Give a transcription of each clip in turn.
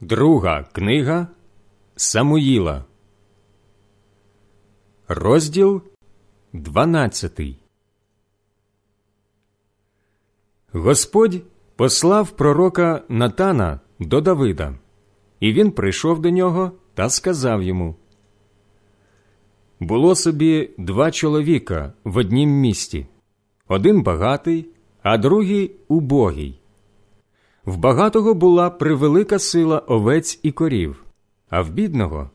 Друга книга Самуїла, розділ 12 Господь послав пророка Натана до Давида, і він прийшов до нього та сказав йому: Було собі два чоловіка в однім місті, один багатий, а другий убогий. В багатого була превелика сила овець і корів, а в бідного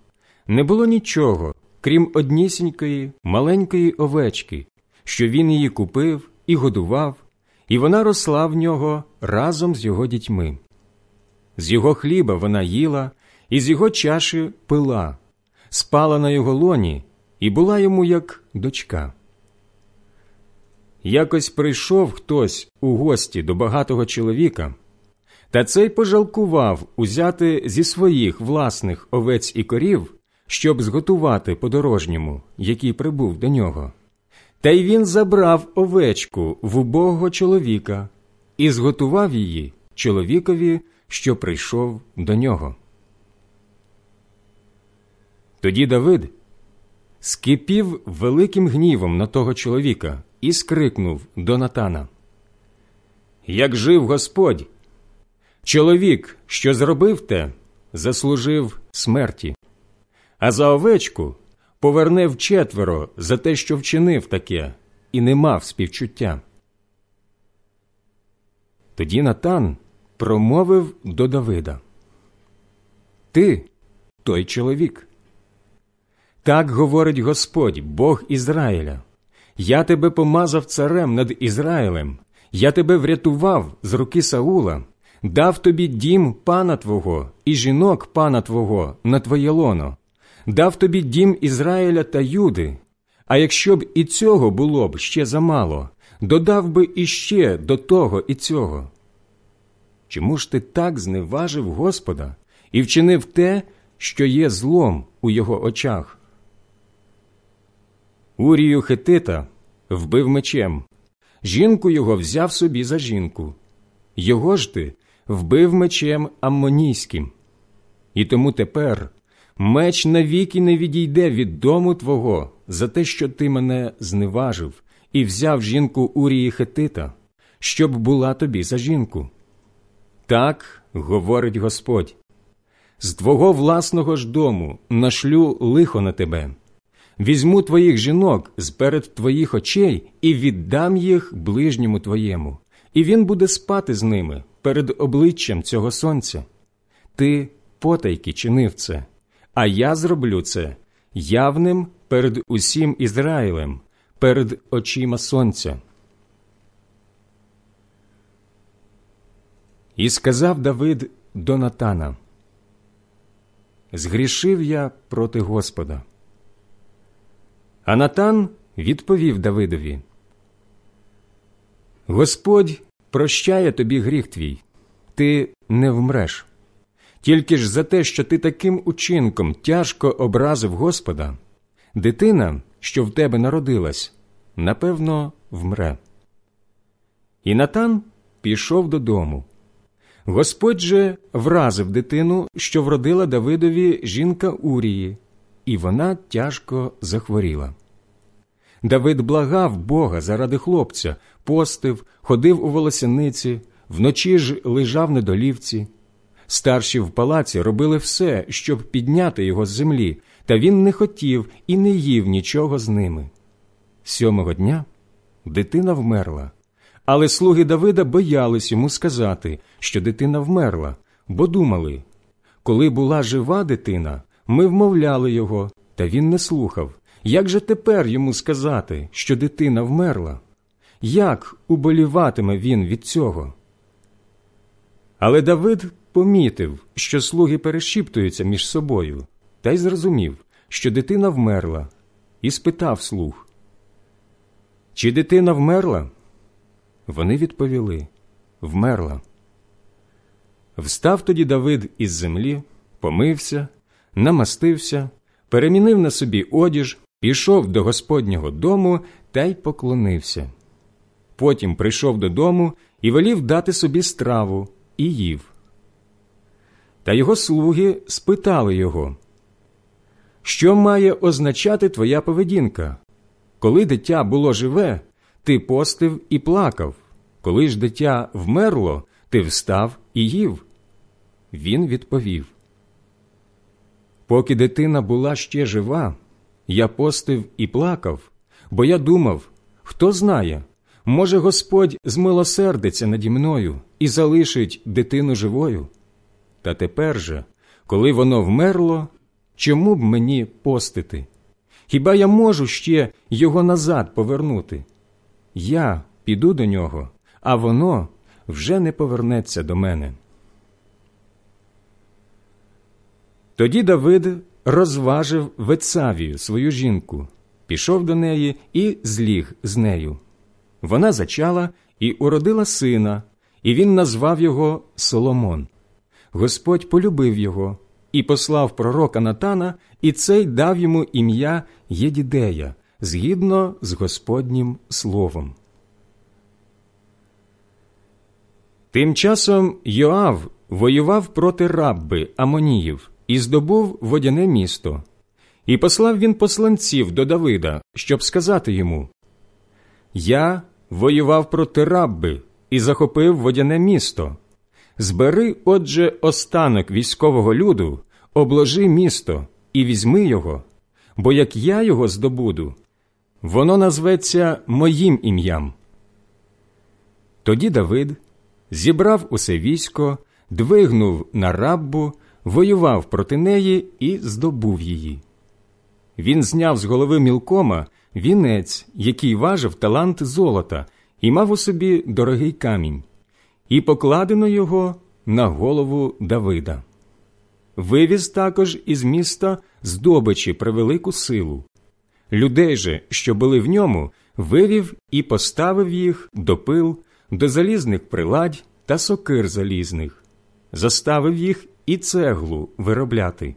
не було нічого, крім однісінької маленької овечки, що він її купив і годував, і вона росла в нього разом з його дітьми. З його хліба вона їла, і з його чаші пила, спала на його лоні і була йому як дочка. Якось прийшов хтось у гості до багатого чоловіка. Та цей пожалкував узяти зі своїх власних овець і корів, щоб зготувати подорожньому, який прибув до нього. Та й він забрав овечку в убогого чоловіка і зготував її чоловікові, що прийшов до нього. Тоді Давид скипів великим гнівом на того чоловіка і скрикнув до Натана Як жив Господь, Чоловік, що зробив те, заслужив смерті, а за овечку поверне вчетверо за те, що вчинив таке, і не мав співчуття. Тоді Натан промовив до Давида Ти той чоловік. Так говорить Господь, Бог Ізраїля. Я тебе помазав царем над Ізраїлем, я тебе врятував з руки Саула дав тобі дім пана Твого і жінок пана Твого на твоє лоно, дав тобі дім Ізраїля та Юди. А якщо б і цього було б ще замало, додав би іще до того і цього. Чому ж ти так зневажив Господа і вчинив те, що є злом у його очах? Урію Хетита вбив мечем, жінку його взяв собі за жінку. Його ж ти вбив мечем аммонійським. І тому тепер меч навіки не відійде від дому твого за те, що ти мене зневажив і взяв жінку Урії Хетита, щоб була тобі за жінку. Так говорить Господь. З твого власного ж дому нашлю лихо на тебе. Візьму твоїх жінок з перед твоїх очей і віддам їх ближньому твоєму, і він буде спати з ними, перед обличчям цього сонця. Ти потайки чинив це, а я зроблю це явним перед усім Ізраїлем, перед очима сонця. І сказав Давид до Натана Згрішив я проти Господа. А Натан відповів Давидові Господь прощає тобі гріх твій, ти не вмреш. Тільки ж за те, що ти таким учинком тяжко образив Господа, дитина, що в тебе народилась, напевно, вмре. І Натан пішов додому. Господь же вразив дитину, що вродила Давидові жінка Урії, і вона тяжко захворіла. Давид благав Бога заради хлопця, постив, ходив у волосяниці, вночі ж лежав на долівці. Старші в палаці робили все, щоб підняти його з землі, та він не хотів і не їв нічого з ними. Сьомого дня дитина вмерла, але слуги Давида боялись йому сказати, що дитина вмерла, бо думали коли була жива дитина, ми вмовляли його, та він не слухав. Як же тепер йому сказати, що дитина вмерла? Як уболіватиме він від цього? Але Давид помітив, що слуги перешіптуються між собою, та й зрозумів, що дитина вмерла, і спитав слуг Чи дитина вмерла? Вони відповіли Вмерла. Встав тоді Давид із землі, помився, намастився, перемінив на собі одіж, пішов до Господнього дому та й поклонився. Потім прийшов додому і велів дати собі страву і їв. Та його слуги спитали його, що має означати твоя поведінка? Коли дитя було живе, ти постив і плакав, коли ж дитя вмерло, ти встав і їв. Він відповів Поки дитина була ще жива, я постив і плакав, бо я думав, хто знає, може, Господь змилосердиться наді мною і залишить дитину живою. Та тепер же, коли воно вмерло, чому б мені постити? Хіба я можу ще його назад повернути? Я піду до нього, а воно вже не повернеться до мене. Тоді Давид розважив Вецавію, свою жінку, пішов до неї і зліг з нею. Вона зачала і уродила сина, і він назвав його Соломон. Господь полюбив його і послав пророка Натана, і цей дав йому ім'я Єдідея, згідно з Господнім словом. Тим часом Йоав воював проти рабби Амоніїв і здобув водяне місто. І послав він посланців до Давида, щоб сказати йому Я воював проти рабби і захопив водяне місто. Збери, отже, останок військового люду, обложи місто і візьми його, бо як я його здобуду, воно назветься моїм ім'ям. Тоді Давид зібрав усе військо, двигнув на раббу, воював проти неї і здобув її. Він зняв з голови мілкома вінець, який важив талант золота, і мав у собі дорогий камінь, і покладено його на голову Давида. Вивіз також із міста здобичі превелику силу. Людей же, що були в ньому, вивів і поставив їх до пил, до залізних приладь та сокир залізних, заставив їх і цеглу виробляти.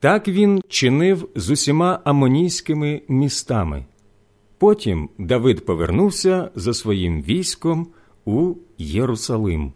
Так він чинив з усіма амонійськими містами. Потім Давид повернувся за своїм військом у Єрусалим.